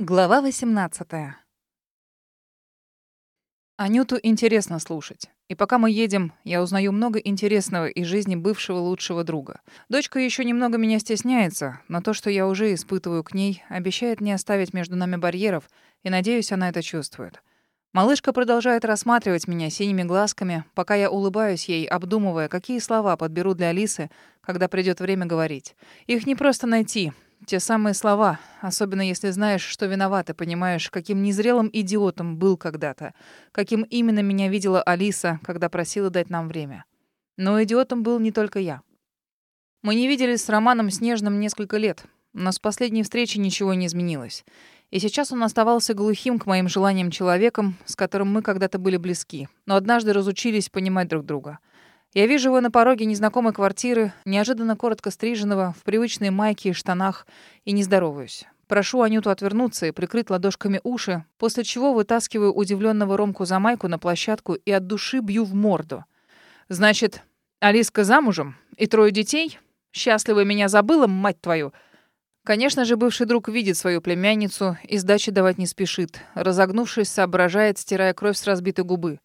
Глава 18. Анюту интересно слушать. И пока мы едем, я узнаю много интересного из жизни бывшего лучшего друга. Дочка еще немного меня стесняется, но то, что я уже испытываю к ней, обещает не оставить между нами барьеров, и, надеюсь, она это чувствует. Малышка продолжает рассматривать меня синими глазками, пока я улыбаюсь ей, обдумывая, какие слова подберу для Алисы, когда придет время говорить. Их не просто найти, те самые слова, особенно если знаешь, что виноват, и понимаешь, каким незрелым идиотом был когда-то, каким именно меня видела Алиса, когда просила дать нам время. Но идиотом был не только я. Мы не виделись с Романом Снежным несколько лет, но с последней встречи ничего не изменилось. И сейчас он оставался глухим к моим желаниям человеком, с которым мы когда-то были близки, но однажды разучились понимать друг друга — я вижу его на пороге незнакомой квартиры, неожиданно коротко стриженного, в привычной майке и штанах, и не здороваюсь. Прошу Анюту отвернуться и прикрыть ладошками уши, после чего вытаскиваю удивленного Ромку за майку на площадку и от души бью в морду. «Значит, Алиска замужем? И трое детей? Счастливо меня забыла, мать твою!» Конечно же, бывший друг видит свою племянницу и сдачи давать не спешит. Разогнувшись, соображает, стирая кровь с разбитой губы.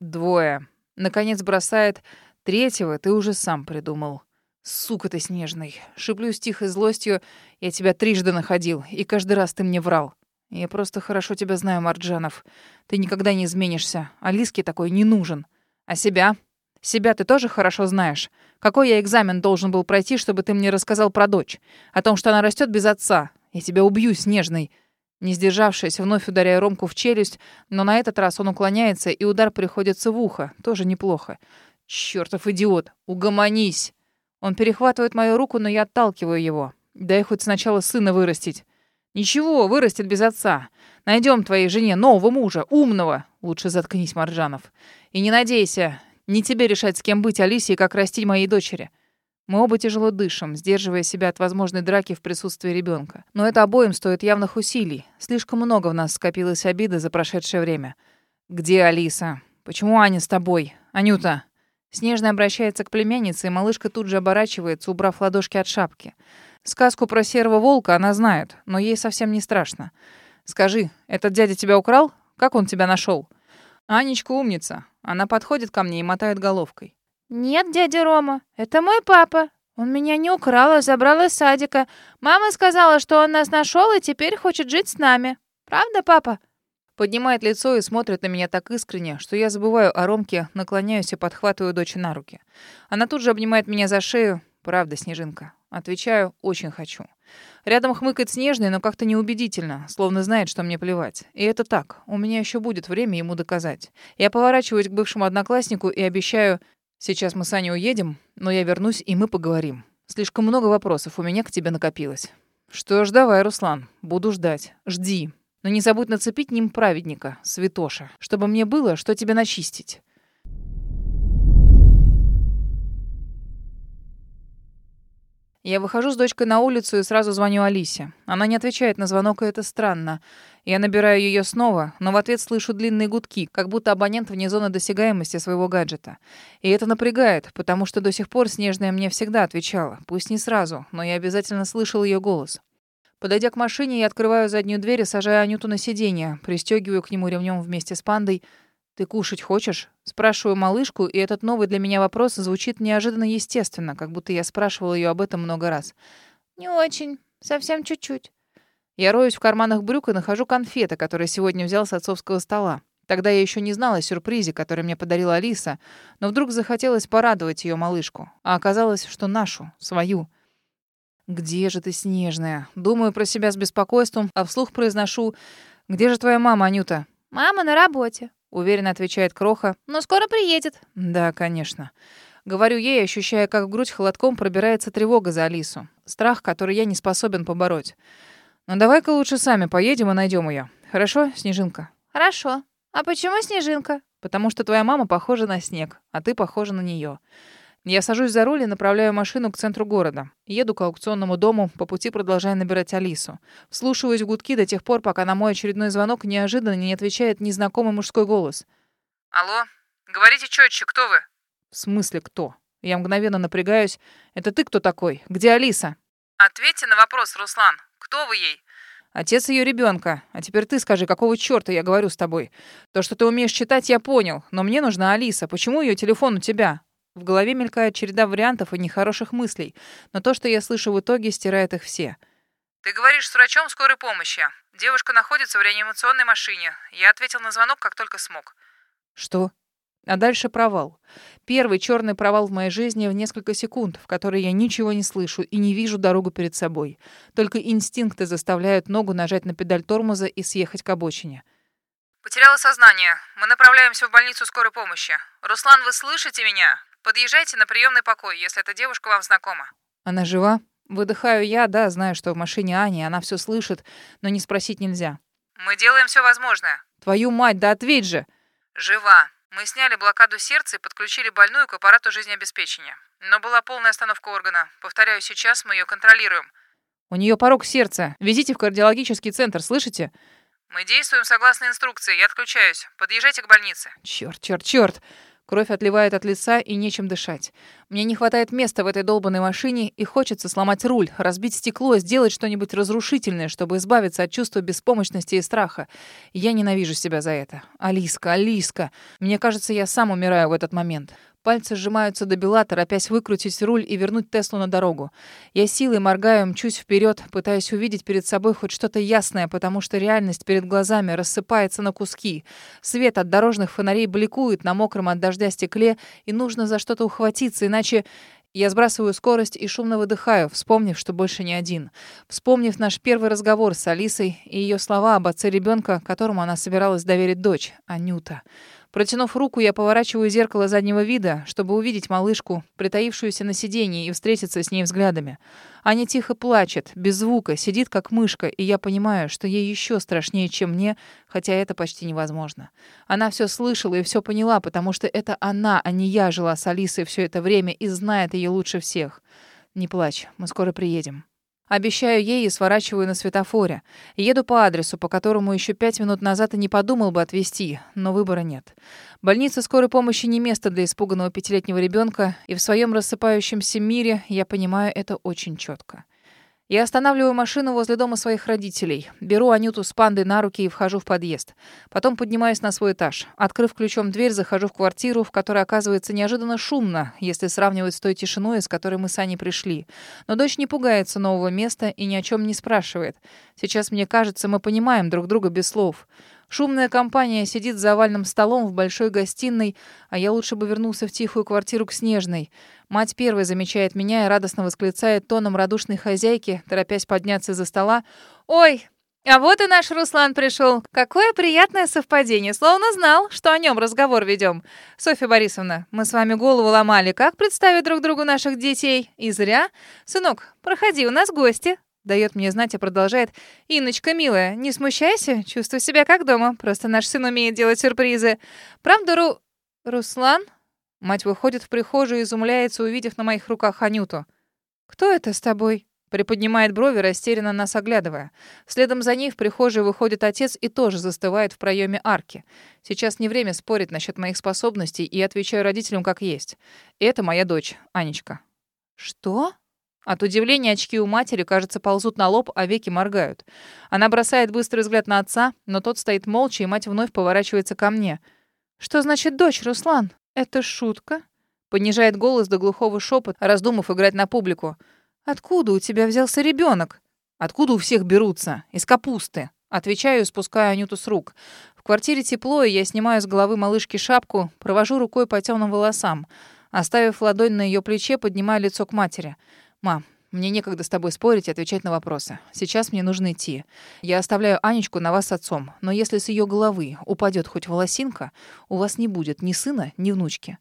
Двое. Наконец бросает Третьего ты уже сам придумал. Сука ты снежный. Шиплю с тихой злостью. Я тебя трижды находил, и каждый раз ты мне врал. Я просто хорошо тебя знаю, Марджанов. Ты никогда не изменишься. А такой не нужен. А себя? Себя ты тоже хорошо знаешь. Какой я экзамен должен был пройти, чтобы ты мне рассказал про дочь? О том, что она растет без отца. Я тебя убью, Снежный. Не сдержавшись, вновь ударяя Ромку в челюсть, но на этот раз он уклоняется, и удар приходится в ухо. Тоже неплохо. Чёртов идиот! Угомонись!» Он перехватывает мою руку, но я отталкиваю его. Дай хоть сначала сына вырастить. «Ничего, вырастет без отца. Найдем твоей жене нового мужа, умного. Лучше заткнись, Марджанов. И не надейся. Не тебе решать, с кем быть Алисе и как растить моей дочери. Мы оба тяжело дышим, сдерживая себя от возможной драки в присутствии ребенка. Но это обоим стоит явных усилий. Слишком много в нас скопилось обиды за прошедшее время. «Где Алиса? Почему Аня с тобой? Анюта, Снежная обращается к племяннице, и малышка тут же оборачивается, убрав ладошки от шапки. Сказку про серого волка она знает, но ей совсем не страшно. «Скажи, этот дядя тебя украл? Как он тебя нашел? Анечка умница. Она подходит ко мне и мотает головкой. «Нет, дядя Рома, это мой папа. Он меня не украл, а забрал из садика. Мама сказала, что он нас нашел и теперь хочет жить с нами. Правда, папа?» Поднимает лицо и смотрит на меня так искренне, что я забываю о Ромке, наклоняюсь и подхватываю дочь на руки. Она тут же обнимает меня за шею. «Правда, Снежинка». Отвечаю, очень хочу. Рядом хмыкает Снежный, но как-то неубедительно, словно знает, что мне плевать. И это так. У меня еще будет время ему доказать. Я поворачиваюсь к бывшему однокласснику и обещаю, сейчас мы с Аней уедем, но я вернусь, и мы поговорим. Слишком много вопросов у меня к тебе накопилось. Что ж, давай, Руслан, буду ждать. Жди. Но не забудь нацепить ним праведника, святоша, чтобы мне было, что тебе начистить. Я выхожу с дочкой на улицу и сразу звоню Алисе. Она не отвечает на звонок, и это странно. Я набираю ее снова, но в ответ слышу длинные гудки, как будто абонент вне зоны досягаемости своего гаджета. И это напрягает, потому что до сих пор Снежная мне всегда отвечала. Пусть не сразу, но я обязательно слышал ее голос. Подойдя к машине, я открываю заднюю дверь и сажаю Анюту на сиденье, пристегиваю к нему ремнем вместе с пандой. «Ты кушать хочешь?» Спрашиваю малышку, и этот новый для меня вопрос звучит неожиданно естественно, как будто я спрашивала ее об этом много раз. «Не очень. Совсем чуть-чуть». Я роюсь в карманах брюк и нахожу конфеты, которые сегодня взял с отцовского стола. Тогда я еще не знала о сюрпризе, который мне подарила Алиса, но вдруг захотелось порадовать ее малышку. А оказалось, что нашу, свою. «Где же ты, Снежная?» Думаю про себя с беспокойством, а вслух произношу «Где же твоя мама, Анюта?» «Мама на работе», — уверенно отвечает Кроха. «Но скоро приедет». «Да, конечно». Говорю ей, ощущая, как в грудь холодком пробирается тревога за Алису. Страх, который я не способен побороть. «Ну давай-ка лучше сами поедем и найдем ее. Хорошо, Снежинка?» «Хорошо. А почему Снежинка?» «Потому что твоя мама похожа на снег, а ты похожа на нее. Я сажусь за руль и направляю машину к центру города. Еду к аукционному дому, по пути продолжая набирать Алису. Вслушиваюсь в гудки до тех пор, пока на мой очередной звонок неожиданно не отвечает незнакомый мужской голос. «Алло? Говорите четче, кто вы?» «В смысле кто?» Я мгновенно напрягаюсь. «Это ты кто такой? Где Алиса?» «Ответьте на вопрос, Руслан. Кто вы ей?» Отец ее ребенка. А теперь ты скажи, какого черта я говорю с тобой? То, что ты умеешь читать, я понял. Но мне нужна Алиса. Почему ее телефон у тебя? В голове мелькает череда вариантов и нехороших мыслей. Но то, что я слышу в итоге, стирает их все. Ты говоришь с врачом скорой помощи. Девушка находится в реанимационной машине. Я ответил на звонок, как только смог. Что? А дальше провал. Первый черный провал в моей жизни в несколько секунд, в который я ничего не слышу и не вижу дорогу перед собой. Только инстинкты заставляют ногу нажать на педаль тормоза и съехать к обочине. Потеряла сознание. Мы направляемся в больницу скорой помощи. Руслан, вы слышите меня? Подъезжайте на приемный покой, если эта девушка вам знакома. Она жива? Выдыхаю я, да, знаю, что в машине Ани, она все слышит, но не спросить нельзя. Мы делаем все возможное. Твою мать, да ответь же! Жива. Мы сняли блокаду сердца и подключили больную к аппарату жизнеобеспечения. Но была полная остановка органа. Повторяю, сейчас мы ее контролируем. У нее порог сердца. Везите в кардиологический центр, слышите? Мы действуем согласно инструкции. Я отключаюсь. Подъезжайте к больнице. Черт, черт, черт! Кровь отливает от лица и нечем дышать. Мне не хватает места в этой долбанной машине и хочется сломать руль, разбить стекло, сделать что-нибудь разрушительное, чтобы избавиться от чувства беспомощности и страха. Я ненавижу себя за это. Алиска, Алиска. Мне кажется, я сам умираю в этот момент. Пальцы сжимаются до бела, торопясь выкрутить руль и вернуть Теслу на дорогу. Я силой моргаю, мчусь вперед, пытаясь увидеть перед собой хоть что-то ясное, потому что реальность перед глазами рассыпается на куски. Свет от дорожных фонарей бликует на мокром от дождя стекле, и нужно за что-то ухватиться, иначе... Я сбрасываю скорость и шумно выдыхаю, вспомнив, что больше не один. Вспомнив наш первый разговор с Алисой и ее слова об отце ребенка, которому она собиралась доверить дочь, Анюта. Протянув руку, я поворачиваю зеркало заднего вида, чтобы увидеть малышку, притаившуюся на сиденье, и встретиться с ней взглядами. Аня тихо плачет, без звука, сидит как мышка, и я понимаю, что ей еще страшнее, чем мне, хотя это почти невозможно. Она все слышала и все поняла, потому что это она, а не я жила с Алисой все это время и знает ее лучше всех. Не плачь, мы скоро приедем. Обещаю ей и сворачиваю на светофоре. Еду по адресу, по которому еще пять минут назад и не подумал бы отвезти, но выбора нет. Больница скорой помощи не место для испуганного пятилетнего ребенка, и в своем рассыпающемся мире я понимаю это очень четко. Я останавливаю машину возле дома своих родителей. Беру Анюту с пандой на руки и вхожу в подъезд. Потом поднимаюсь на свой этаж. Открыв ключом дверь, захожу в квартиру, в которой оказывается неожиданно шумно, если сравнивать с той тишиной, с которой мы с Аней пришли. Но дочь не пугается нового места и ни о чем не спрашивает. Сейчас, мне кажется, мы понимаем друг друга без слов. Шумная компания сидит за овальным столом в большой гостиной, а я лучше бы вернулся в тихую квартиру к Снежной. Мать первой замечает меня и радостно восклицает тоном радушной хозяйки, торопясь подняться из-за стола. «Ой, а вот и наш Руслан пришел. Какое приятное совпадение. Словно знал, что о нем разговор ведем. Софья Борисовна, мы с вами голову ломали, как представить друг другу наших детей. И зря. Сынок, проходи, у нас гости. Дает мне знать и продолжает. «Инночка, милая, не смущайся, чувствуй себя как дома. Просто наш сын умеет делать сюрпризы. Правда, Ру... Руслан?» Мать выходит в прихожую и изумляется, увидев на моих руках Анюту. «Кто это с тобой?» Приподнимает брови, растерянно нас оглядывая. Следом за ней в прихожую выходит отец и тоже застывает в проеме арки. Сейчас не время спорить насчет моих способностей, и отвечаю родителям как есть. Это моя дочь, Анечка. «Что?» От удивления очки у матери, кажется, ползут на лоб, а веки моргают. Она бросает быстрый взгляд на отца, но тот стоит молча, и мать вновь поворачивается ко мне. «Что значит дочь, Руслан? Это шутка?» Понижает голос до глухого шепота, раздумав играть на публику. «Откуда у тебя взялся ребенок? «Откуда у всех берутся? Из капусты». Отвечаю, спуская Анюту с рук. В квартире тепло, и я снимаю с головы малышки шапку, провожу рукой по темным волосам. Оставив ладонь на ее плече, поднимаю лицо к матери. «Мам, мне некогда с тобой спорить и отвечать на вопросы. Сейчас мне нужно идти. Я оставляю Анечку на вас с отцом, но если с ее головы упадет хоть волосинка, у вас не будет ни сына, ни внучки».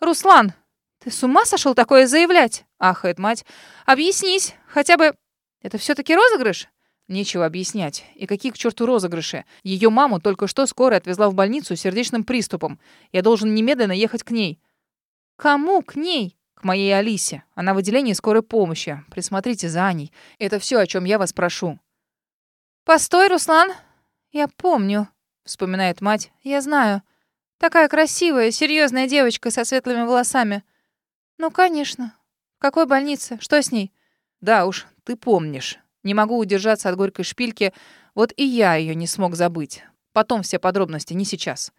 «Руслан, ты с ума сошел такое заявлять?» — ахает мать. «Объяснись, хотя бы... Это все таки розыгрыш?» Нечего объяснять. И какие к черту розыгрыши? Ее маму только что скорая отвезла в больницу с сердечным приступом. Я должен немедленно ехать к ней. «Кому к ней?» К моей Алисе. Она в отделении скорой помощи. Присмотрите за Аней. Это все, о чем я вас прошу. Постой, Руслан. Я помню, вспоминает мать. Я знаю. Такая красивая, серьезная девочка со светлыми волосами. Ну, конечно. В какой больнице? Что с ней? Да уж, ты помнишь. Не могу удержаться от горькой шпильки. Вот и я ее не смог забыть. Потом все подробности, не сейчас.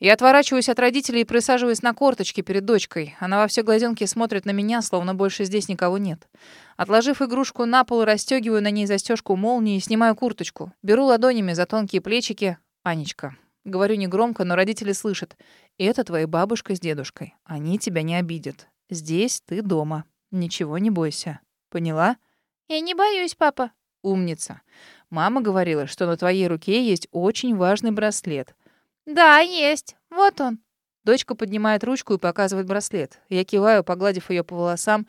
Я отворачиваюсь от родителей и присаживаюсь на корточки перед дочкой. Она во все глазенки смотрит на меня, словно больше здесь никого нет. Отложив игрушку на пол, расстегиваю на ней застежку молнии и снимаю курточку. Беру ладонями за тонкие плечики. «Анечка». Говорю негромко, но родители слышат. «Это твоя бабушка с дедушкой. Они тебя не обидят. Здесь ты дома. Ничего не бойся. Поняла?» «Я не боюсь, папа». «Умница. Мама говорила, что на твоей руке есть очень важный браслет». «Да, есть. Вот он». Дочка поднимает ручку и показывает браслет. Я киваю, погладив ее по волосам.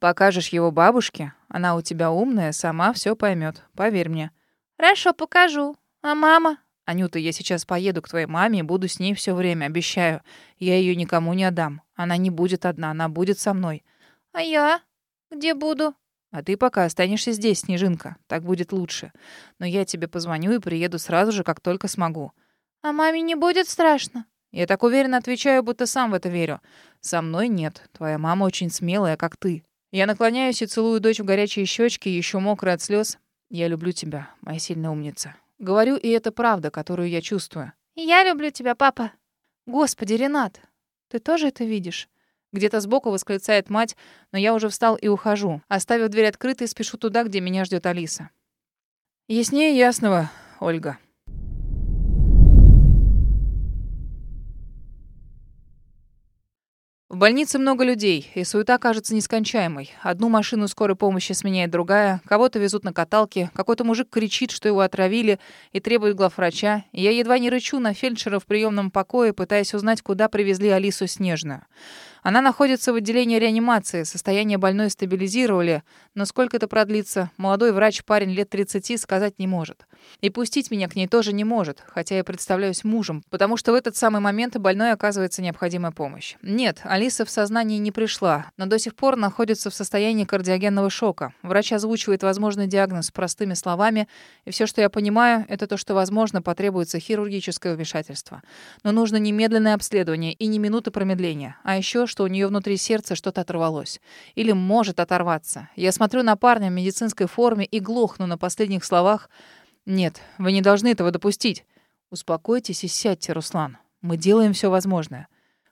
«Покажешь его бабушке? Она у тебя умная, сама все поймет. Поверь мне». «Хорошо, покажу. А мама?» «Анюта, я сейчас поеду к твоей маме и буду с ней все время, обещаю. Я ее никому не отдам. Она не будет одна, она будет со мной». «А я? Где буду?» «А ты пока останешься здесь, Снежинка. Так будет лучше. Но я тебе позвоню и приеду сразу же, как только смогу». «А маме не будет страшно?» Я так уверенно отвечаю, будто сам в это верю. «Со мной нет. Твоя мама очень смелая, как ты». Я наклоняюсь и целую дочь в горячие щечки, еще мокрые от слез. «Я люблю тебя, моя сильная умница». Говорю, и это правда, которую я чувствую. «Я люблю тебя, папа». «Господи, Ренат, ты тоже это видишь?» Где-то сбоку восклицает мать, но я уже встал и ухожу. Оставив дверь открытой, спешу туда, где меня ждет Алиса. Яснее ясного, Ольга. В больнице много людей, и суета кажется нескончаемой. Одну машину скорой помощи сменяет другая, кого-то везут на каталке, какой-то мужик кричит, что его отравили, и требует главврача. Я едва не рычу на фельдшера в приемном покое, пытаясь узнать, куда привезли Алису Снежную. Она находится в отделении реанимации, состояние больной стабилизировали, но сколько это продлится, молодой врач, парень лет 30, сказать не может. И пустить меня к ней тоже не может, хотя я представляюсь мужем, потому что в этот самый момент больной оказывается необходимая помощь. Нет, Алиса в сознании не пришла, но до сих пор находится в состоянии кардиогенного шока. Врач озвучивает возможный диагноз простыми словами, и все, что я понимаю, это то, что, возможно, потребуется хирургическое вмешательство. Но нужно немедленное обследование и не минуты промедления. А еще, что у нее внутри сердца что-то оторвалось. Или может оторваться. Я смотрю на парня в медицинской форме и глохну на последних словах. «Нет, вы не должны этого допустить. Успокойтесь и сядьте, Руслан. Мы делаем все возможное.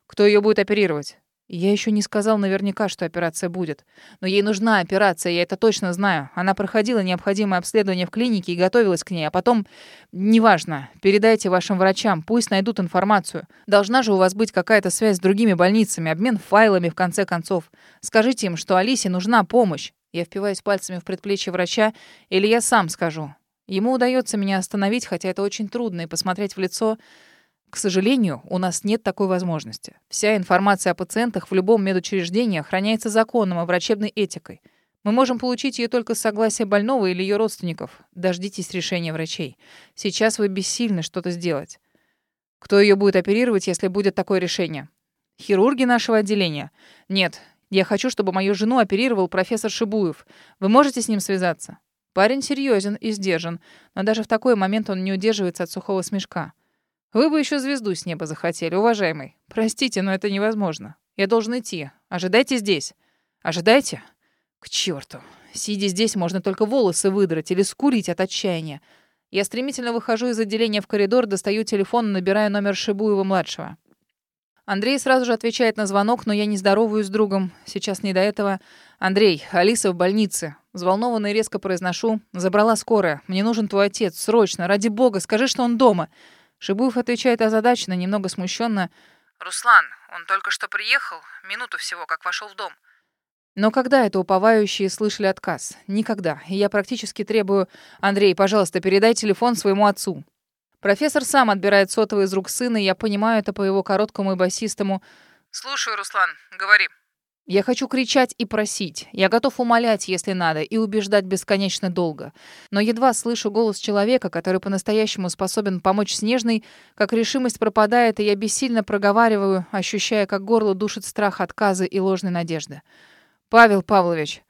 Кто ее будет оперировать? Я еще не сказал наверняка, что операция будет. Но ей нужна операция, я это точно знаю. Она проходила необходимое обследование в клинике и готовилась к ней, а потом... Неважно, передайте вашим врачам, пусть найдут информацию. Должна же у вас быть какая-то связь с другими больницами, обмен файлами, в конце концов. Скажите им, что Алисе нужна помощь. Я впиваюсь пальцами в предплечье врача, или я сам скажу. Ему удается меня остановить, хотя это очень трудно, и посмотреть в лицо... К сожалению, у нас нет такой возможности. Вся информация о пациентах в любом медучреждении охраняется законом и врачебной этикой. Мы можем получить ее только с согласия больного или ее родственников. Дождитесь решения врачей. Сейчас вы бессильны что-то сделать. Кто ее будет оперировать, если будет такое решение? Хирурги нашего отделения? Нет. Я хочу, чтобы мою жену оперировал профессор Шибуев. Вы можете с ним связаться? Парень серьезен и сдержан, но даже в такой момент он не удерживается от сухого смешка. Вы бы еще звезду с неба захотели, уважаемый. Простите, но это невозможно. Я должен идти. Ожидайте здесь. Ожидайте? К черту. Сидя здесь, можно только волосы выдрать или скурить от отчаяния. Я стремительно выхожу из отделения в коридор, достаю телефон и набираю номер Шибуева-младшего. Андрей сразу же отвечает на звонок, но я не здороваюсь с другом. Сейчас не до этого. «Андрей, Алиса в больнице». Взволнованно и резко произношу. «Забрала скорая. Мне нужен твой отец. Срочно. Ради бога, скажи, что он дома». Шибуев отвечает озадаченно, немного смущенно. «Руслан, он только что приехал, минуту всего, как вошел в дом». Но когда это уповающие слышали отказ? Никогда. И я практически требую... «Андрей, пожалуйста, передай телефон своему отцу». Профессор сам отбирает сотовый из рук сына, и я понимаю это по его короткому и басистому... «Слушаю, Руслан, говори». Я хочу кричать и просить. Я готов умолять, если надо, и убеждать бесконечно долго. Но едва слышу голос человека, который по-настоящему способен помочь Снежной, как решимость пропадает, и я бессильно проговариваю, ощущая, как горло душит страх отказа и ложной надежды. «Павел Павлович,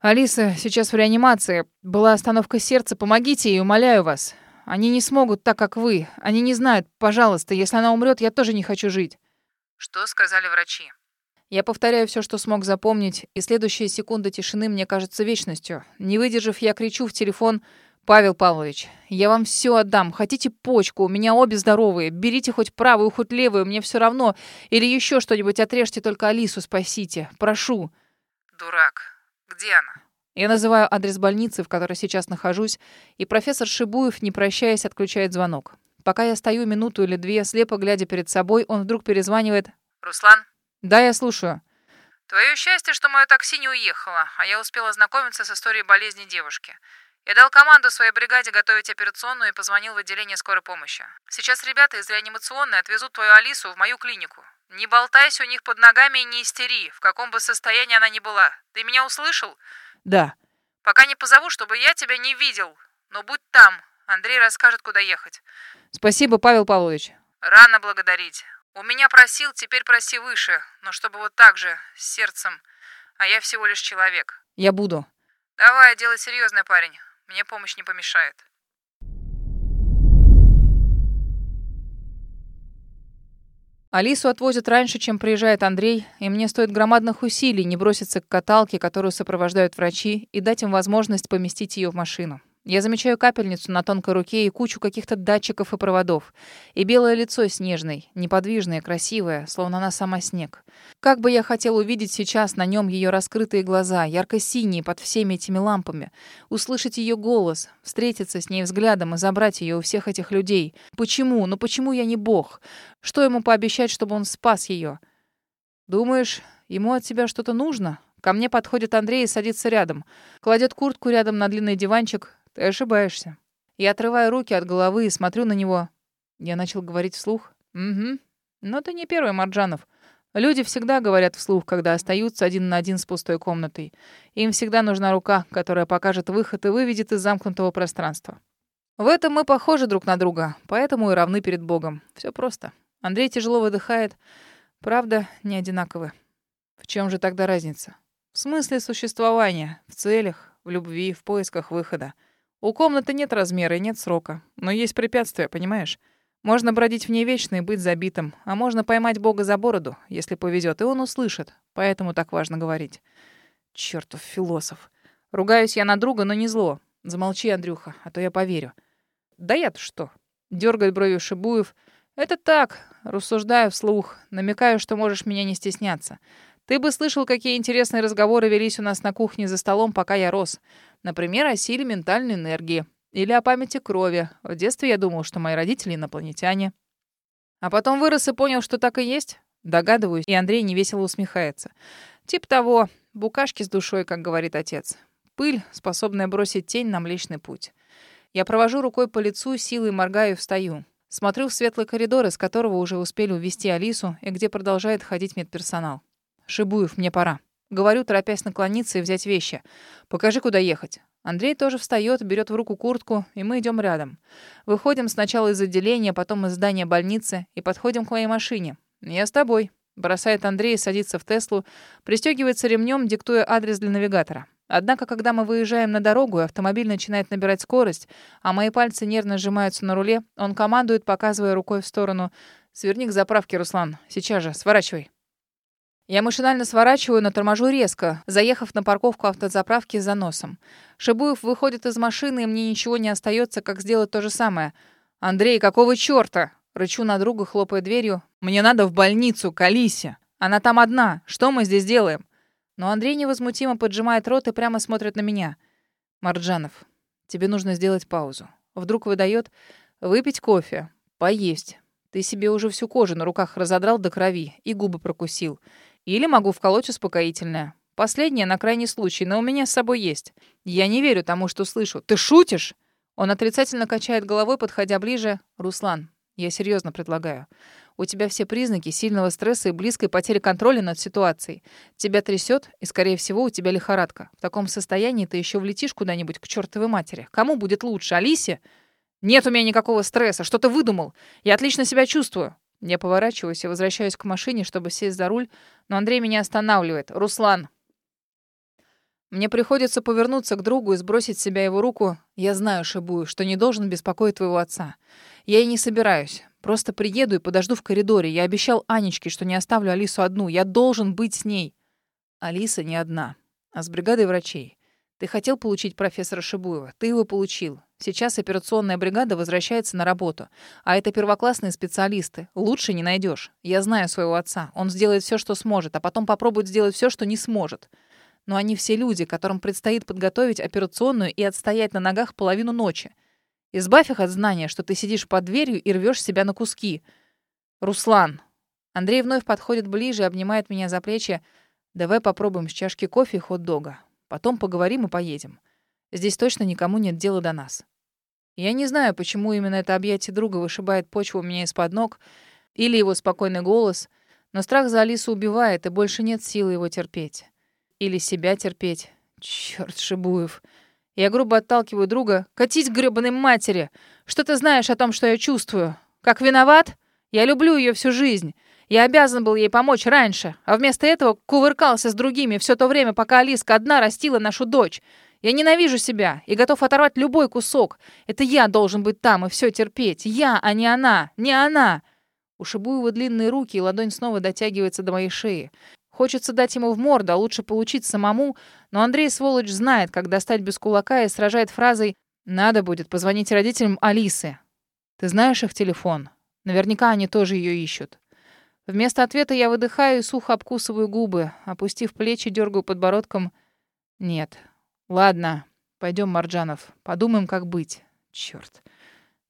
Алиса сейчас в реанимации. Была остановка сердца. Помогите ей, умоляю вас. Они не смогут так, как вы. Они не знают. Пожалуйста, если она умрет, я тоже не хочу жить». «Что сказали врачи?» Я повторяю все, что смог запомнить, и следующая секунда тишины мне кажется вечностью. Не выдержав, я кричу в телефон «Павел Павлович, я вам все отдам. Хотите почку? У меня обе здоровые. Берите хоть правую, хоть левую, мне все равно. Или еще что-нибудь отрежьте, только Алису спасите. Прошу». «Дурак. Где она?» Я называю адрес больницы, в которой сейчас нахожусь, и профессор Шибуев, не прощаясь, отключает звонок. Пока я стою минуту или две, слепо глядя перед собой, он вдруг перезванивает. «Руслан?» «Да, я слушаю». «Твое счастье, что мое такси не уехало, а я успел ознакомиться с историей болезни девушки. Я дал команду своей бригаде готовить операционную и позвонил в отделение скорой помощи. Сейчас ребята из реанимационной отвезут твою Алису в мою клинику. Не болтайся у них под ногами и не истери, в каком бы состоянии она ни была. Ты меня услышал?» «Да». «Пока не позову, чтобы я тебя не видел. Но будь там. Андрей расскажет, куда ехать». «Спасибо, Павел Павлович». «Рано благодарить. У меня просил, теперь проси выше. Но чтобы вот так же, с сердцем. А я всего лишь человек». «Я буду». «Давай, делай серьезный парень. Мне помощь не помешает». Алису отвозят раньше, чем приезжает Андрей, и мне стоит громадных усилий не броситься к каталке, которую сопровождают врачи, и дать им возможность поместить ее в машину. Я замечаю капельницу на тонкой руке и кучу каких-то датчиков и проводов. И белое лицо снежное, неподвижное, красивое, словно она сама снег. Как бы я хотел увидеть сейчас на нем ее раскрытые глаза, ярко-синие под всеми этими лампами, услышать ее голос, встретиться с ней взглядом и забрать ее у всех этих людей. Почему? Ну почему я не бог? Что ему пообещать, чтобы он спас ее? Думаешь, ему от тебя что-то нужно? Ко мне подходит Андрей и садится рядом. Кладет куртку рядом на длинный диванчик, ты ошибаешься. Я отрываю руки от головы и смотрю на него. Я начал говорить вслух. Угу. Но ты не первый, Марджанов. Люди всегда говорят вслух, когда остаются один на один с пустой комнатой. Им всегда нужна рука, которая покажет выход и выведет из замкнутого пространства. В этом мы похожи друг на друга, поэтому и равны перед Богом. Все просто. Андрей тяжело выдыхает. Правда, не одинаковы. В чем же тогда разница? В смысле существования, в целях, в любви, в поисках выхода. У комнаты нет размера и нет срока. Но есть препятствия, понимаешь? Можно бродить в ней вечно и быть забитым, а можно поймать Бога за бороду, если повезет, и он услышит. Поэтому так важно говорить. Чёртов философ. Ругаюсь я на друга, но не зло. Замолчи, Андрюха, а то я поверю. Да я-то что? Дёргает бровью Шибуев. Это так, рассуждаю вслух, намекаю, что можешь меня не стесняться. Ты бы слышал, какие интересные разговоры велись у нас на кухне за столом, пока я рос. Например, о силе ментальной энергии. Или о памяти крови. В детстве я думал, что мои родители инопланетяне. А потом вырос и понял, что так и есть. Догадываюсь, и Андрей невесело усмехается. Тип того, букашки с душой, как говорит отец. Пыль, способная бросить тень на Млечный Путь. Я провожу рукой по лицу, силой моргаю и встаю. Смотрю в светлый коридор, из которого уже успели увести Алису, и где продолжает ходить медперсонал. «Шибуев, мне пора». Говорю, торопясь наклониться и взять вещи. «Покажи, куда ехать». Андрей тоже встает, берет в руку куртку, и мы идем рядом. Выходим сначала из отделения, потом из здания больницы и подходим к моей машине. «Я с тобой», — бросает Андрей и садится в Теслу, пристегивается ремнем, диктуя адрес для навигатора. Однако, когда мы выезжаем на дорогу, и автомобиль начинает набирать скорость, а мои пальцы нервно сжимаются на руле, он командует, показывая рукой в сторону. «Сверни к заправке, Руслан. Сейчас же. Сворачивай». Я машинально сворачиваю, но торможу резко, заехав на парковку автозаправки за носом. Шибуев выходит из машины, и мне ничего не остается, как сделать то же самое. «Андрей, какого чёрта?» Рычу на друга, хлопая дверью. «Мне надо в больницу, к Алисе. Она там одна. Что мы здесь делаем?» Но Андрей невозмутимо поджимает рот и прямо смотрит на меня. «Марджанов, тебе нужно сделать паузу». Вдруг выдает «выпить кофе, поесть». Ты себе уже всю кожу на руках разодрал до крови и губы прокусил. Или могу вколоть успокоительное. Последнее на крайний случай, но у меня с собой есть. Я не верю тому, что слышу. Ты шутишь? Он отрицательно качает головой, подходя ближе. Руслан, я серьезно предлагаю. У тебя все признаки сильного стресса и близкой потери контроля над ситуацией. Тебя трясет, и, скорее всего, у тебя лихорадка. В таком состоянии ты еще влетишь куда-нибудь к чертовой матери. Кому будет лучше, Алисе? Нет у меня никакого стресса. Что ты выдумал? Я отлично себя чувствую. Я поворачиваюсь и возвращаюсь к машине, чтобы сесть за руль, но Андрей меня останавливает. «Руслан!» Мне приходится повернуться к другу и сбросить с себя его руку. Я знаю, Шибую, что не должен беспокоить твоего отца. Я и не собираюсь. Просто приеду и подожду в коридоре. Я обещал Анечке, что не оставлю Алису одну. Я должен быть с ней. Алиса не одна, а с бригадой врачей. Ты хотел получить профессора Шибуева. Ты его получил. Сейчас операционная бригада возвращается на работу. А это первоклассные специалисты. Лучше не найдешь. Я знаю своего отца. Он сделает все, что сможет, а потом попробует сделать все, что не сможет. Но они все люди, которым предстоит подготовить операционную и отстоять на ногах половину ночи. Избавь их от знания, что ты сидишь под дверью и рвешь себя на куски. Руслан. Андрей вновь подходит ближе и обнимает меня за плечи. Давай попробуем с чашки кофе и хот-дога. Потом поговорим и поедем. Здесь точно никому нет дела до нас. Я не знаю, почему именно это объятие друга вышибает почву у меня из-под ног, или его спокойный голос, но страх за Алису убивает, и больше нет силы его терпеть. Или себя терпеть. Чёрт, Шибуев. Я грубо отталкиваю друга. «Катись к грёбаной матери! Что ты знаешь о том, что я чувствую? Как виноват? Я люблю ее всю жизнь. Я обязан был ей помочь раньше, а вместо этого кувыркался с другими все то время, пока Алиска одна растила нашу дочь. Я ненавижу себя и готов оторвать любой кусок. Это я должен быть там и все терпеть. Я, а не она. Не она!» Ушибу его длинные руки, и ладонь снова дотягивается до моей шеи. Хочется дать ему в морду, а лучше получить самому, но Андрей, сволочь, знает, как достать без кулака и сражает фразой «Надо будет позвонить родителям Алисы». Ты знаешь их телефон? Наверняка они тоже ее ищут. Вместо ответа я выдыхаю и сухо обкусываю губы, опустив плечи, дергаю подбородком. Нет. Ладно, пойдем, Марджанов, подумаем, как быть. Черт,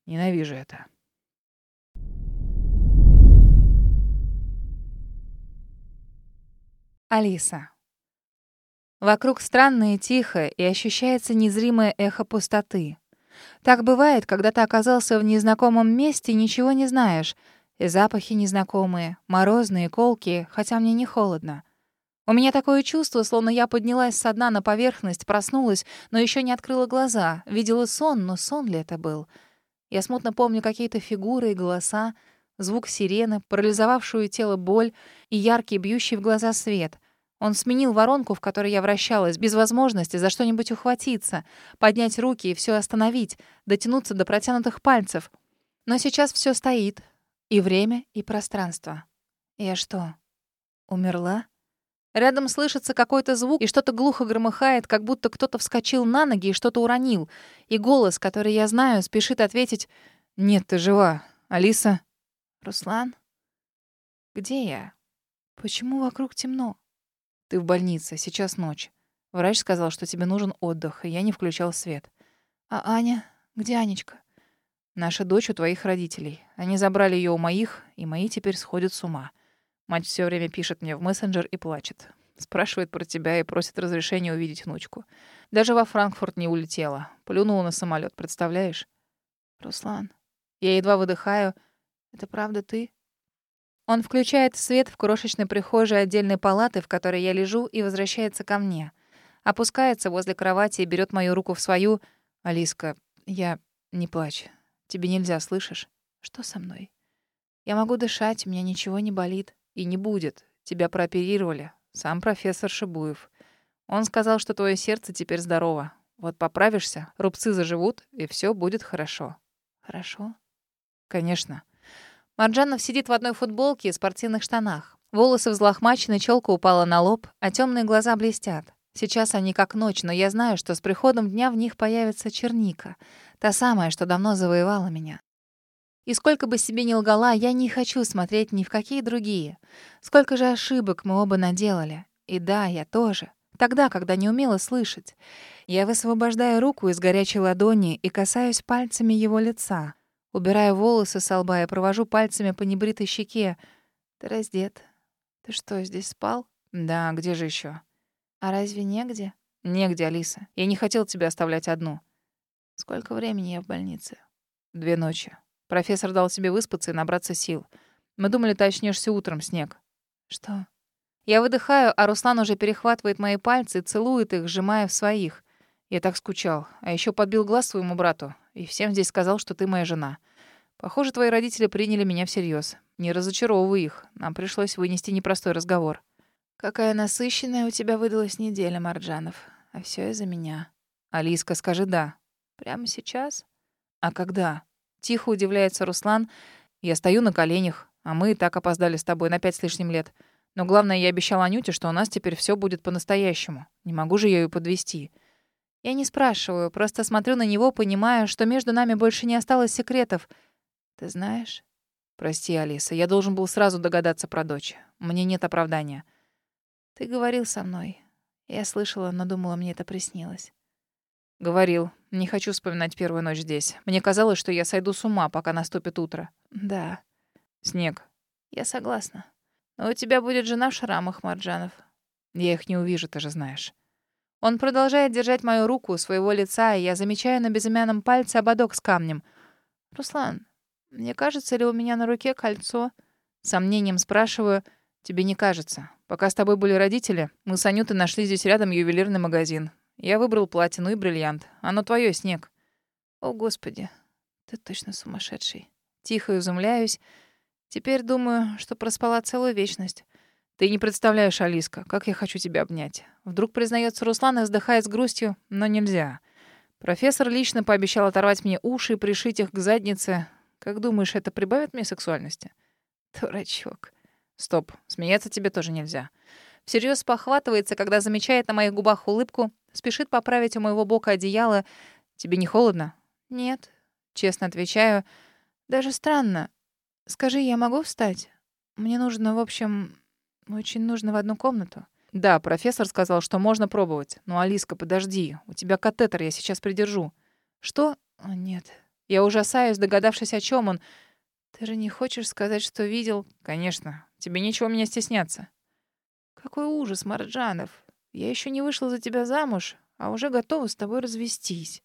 ненавижу это. Алиса. Вокруг странно и тихо, и ощущается незримое эхо пустоты. Так бывает, когда ты оказался в незнакомом месте и ничего не знаешь. Запахи незнакомые, морозные, колкие, хотя мне не холодно. У меня такое чувство, словно я поднялась со дна на поверхность, проснулась, но еще не открыла глаза. Видела сон, но сон ли это был? Я смутно помню какие-то фигуры и голоса, звук сирены, парализовавшую тело боль и яркий бьющий в глаза свет. Он сменил воронку, в которой я вращалась, без возможности за что-нибудь ухватиться, поднять руки и все остановить, дотянуться до протянутых пальцев. Но сейчас все стоит. И время, и пространство. Я что, умерла? Рядом слышится какой-то звук, и что-то глухо громыхает, как будто кто-то вскочил на ноги и что-то уронил. И голос, который я знаю, спешит ответить «Нет, ты жива. Алиса?» «Руслан? Где я? Почему вокруг темно?» «Ты в больнице. Сейчас ночь. Врач сказал, что тебе нужен отдых, и я не включал свет». «А Аня? Где Анечка?» «Наша дочь у твоих родителей. Они забрали ее у моих, и мои теперь сходят с ума. Мать все время пишет мне в мессенджер и плачет. Спрашивает про тебя и просит разрешения увидеть внучку. Даже во Франкфурт не улетела. Плюнула на самолет, представляешь? Руслан. Я едва выдыхаю. Это правда ты? Он включает свет в крошечной прихожей отдельной палаты, в которой я лежу, и возвращается ко мне. Опускается возле кровати и берет мою руку в свою. «Алиска, я... Не плачь. Тебе нельзя, слышишь?» «Что со мной?» «Я могу дышать, у меня ничего не болит». «И не будет. Тебя прооперировали. Сам профессор Шибуев. Он сказал, что твое сердце теперь здорово. Вот поправишься, рубцы заживут, и все будет хорошо». «Хорошо?» «Конечно. Марджанов сидит в одной футболке и спортивных штанах. Волосы взлохмачены, челка упала на лоб, а темные глаза блестят. Сейчас они как ночь, но я знаю, что с приходом дня в них появится черника. Та самая, что давно завоевала меня. И сколько бы себе ни лгала, я не хочу смотреть ни в какие другие. Сколько же ошибок мы оба наделали. И да, я тоже. Тогда, когда не умела слышать. Я высвобождаю руку из горячей ладони и касаюсь пальцами его лица. Убираю волосы с лба и провожу пальцами по небритой щеке. Ты раздет. Ты что, здесь спал? Да, где же еще? А разве негде? Негде, Алиса. Я не хотел тебя оставлять одну. Сколько времени я в больнице? Две ночи. Профессор дал себе выспаться и набраться сил. Мы думали, ты очнешься утром, Снег. Что? Я выдыхаю, а Руслан уже перехватывает мои пальцы и целует их, сжимая в своих. Я так скучал. А еще подбил глаз своему брату. И всем здесь сказал, что ты моя жена. Похоже, твои родители приняли меня всерьез. Не разочаровывай их. Нам пришлось вынести непростой разговор. Какая насыщенная у тебя выдалась неделя, Марджанов. А все из-за меня. Алиска, скажи «да». Прямо сейчас? А когда? Тихо удивляется Руслан. Я стою на коленях, а мы и так опоздали с тобой на пять с лишним лет. Но главное, я обещала Анюте, что у нас теперь все будет по-настоящему. Не могу же я ее подвести. Я не спрашиваю, просто смотрю на него, понимая, что между нами больше не осталось секретов. Ты знаешь? Прости, Алиса, я должен был сразу догадаться про дочь. Мне нет оправдания. Ты говорил со мной. Я слышала, но думала, мне это приснилось. Говорил. Не хочу вспоминать первую ночь здесь. Мне казалось, что я сойду с ума, пока наступит утро. Да. Снег. Я согласна. Но у тебя будет жена в шрамах, Марджанов. Я их не увижу, ты же знаешь. Он продолжает держать мою руку у своего лица, и я замечаю на безымянном пальце ободок с камнем. «Руслан, мне кажется ли у меня на руке кольцо?» Сомнением спрашиваю. «Тебе не кажется. Пока с тобой были родители, мы с Анютой нашли здесь рядом ювелирный магазин. Я выбрал платину и бриллиант. Оно твое, Снег». «О, Господи, ты точно сумасшедший». Тихо изумляюсь. Теперь думаю, что проспала целую вечность. Ты не представляешь, Алиска, как я хочу тебя обнять. Вдруг признается Руслан и вздыхает с грустью, но нельзя. Профессор лично пообещал оторвать мне уши и пришить их к заднице. Как думаешь, это прибавит мне сексуальности? Дурачок. Стоп, смеяться тебе тоже нельзя. Всерьез похватывается, когда замечает на моих губах улыбку, спешит поправить у моего бока одеяло. Тебе не холодно? Нет, честно отвечаю. Даже странно. Скажи, я могу встать? Мне нужно, в общем, очень нужно в одну комнату. Да, профессор сказал, что можно пробовать. Но, Алиска, подожди. У тебя катетер, я сейчас придержу. Что? Нет. Я ужасаюсь, догадавшись, о чем он. Ты же не хочешь сказать, что видел? Конечно. Тебе нечего меня стесняться. Какой ужас, Марджанов. Я еще не вышла за тебя замуж, а уже готова с тобой развестись.